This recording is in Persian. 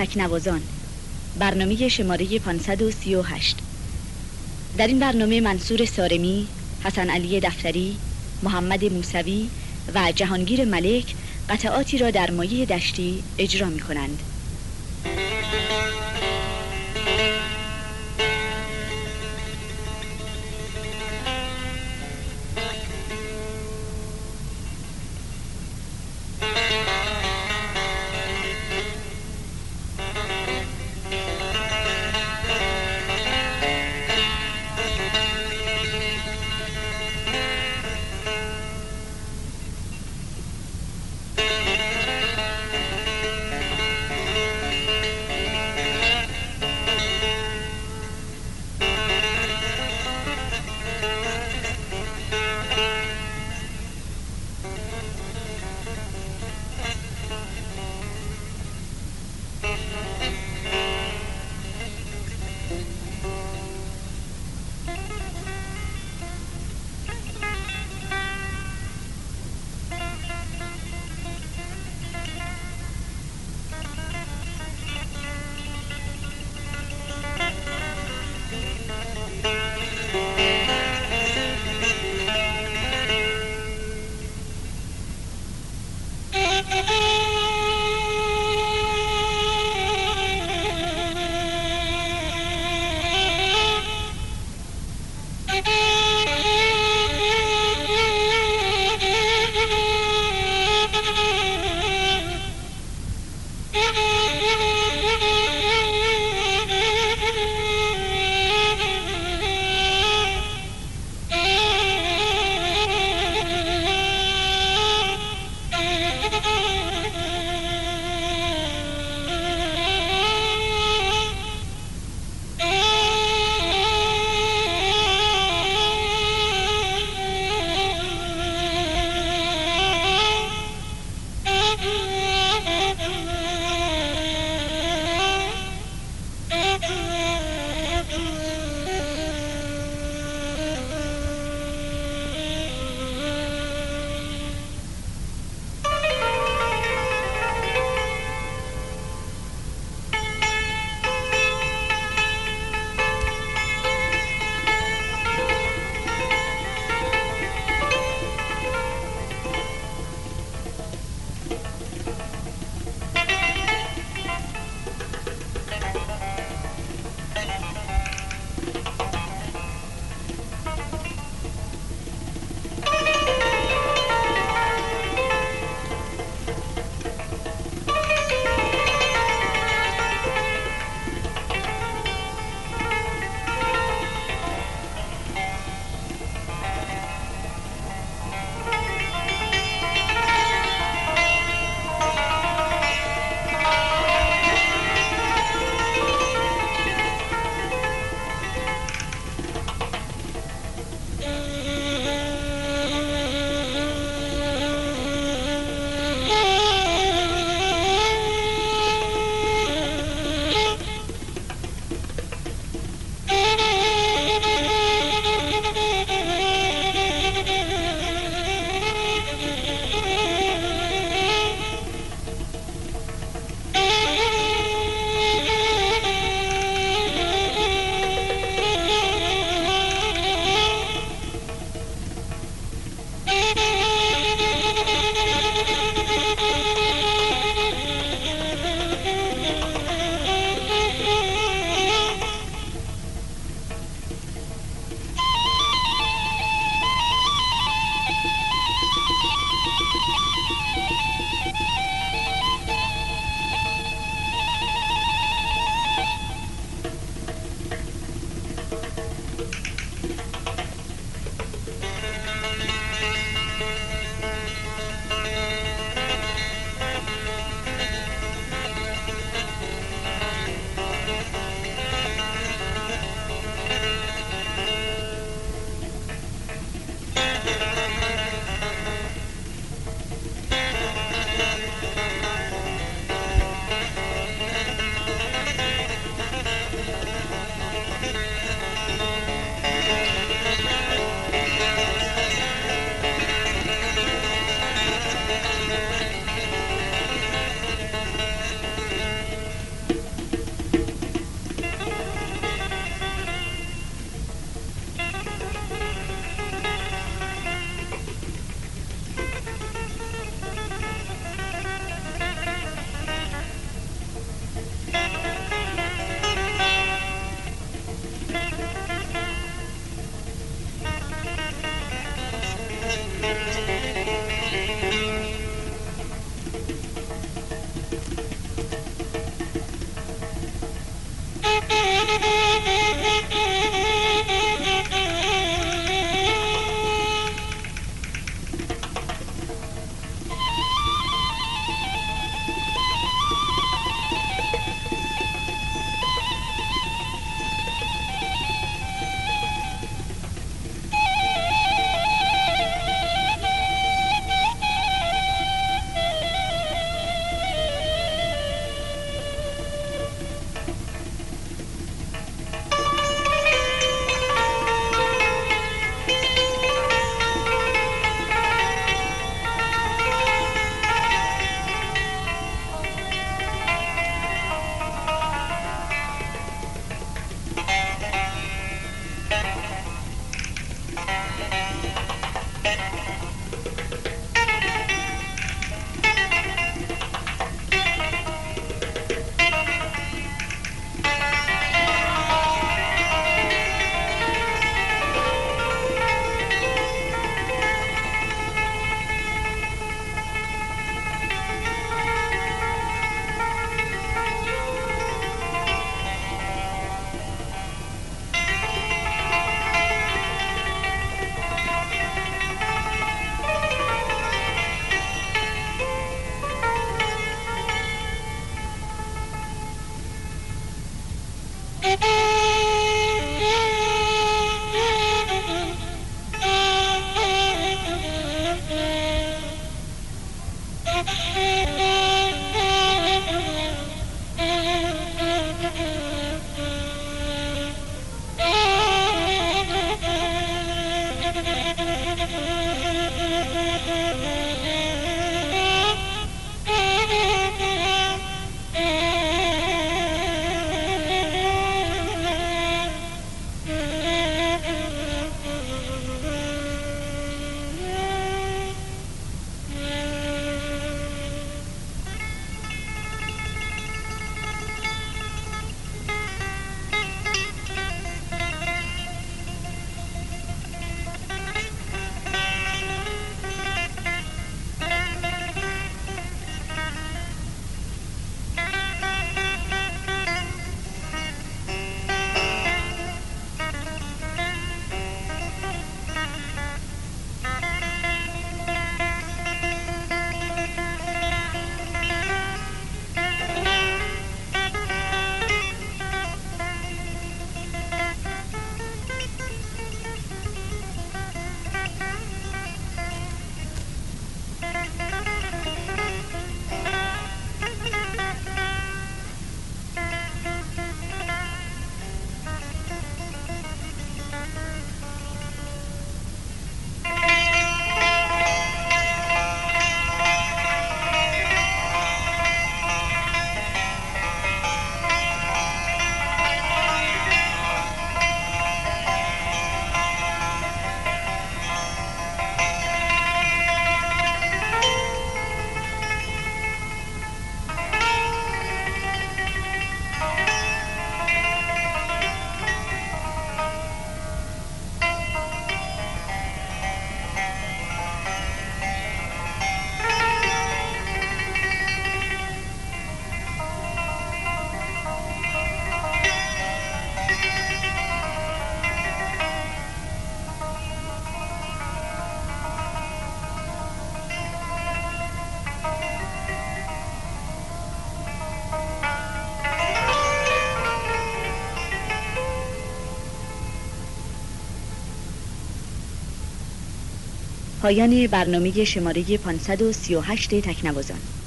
تکنوازان برنامه شماره 538 در این برنامه منصور سارمی، حسن علی دفتری، محمد موسوی و جهانگیر ملک قطعاتی را در مایه دشتی اجرا می کنند. 哎哎 پایان برنامه شماره 538 تکنوازان.